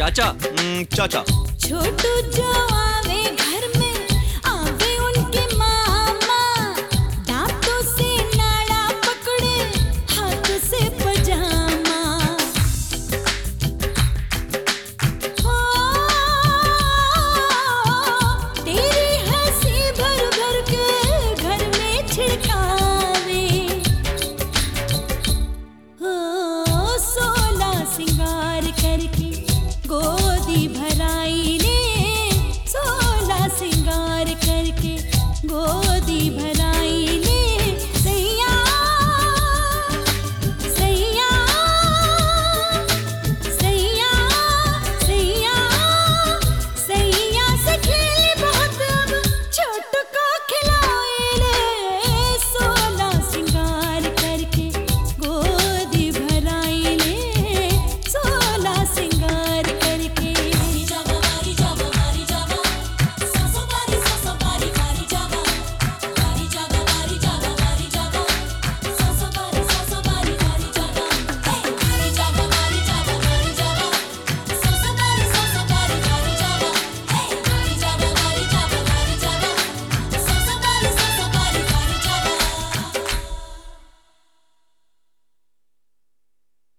चाचा। हम्म, चाचा। छोटू जवान।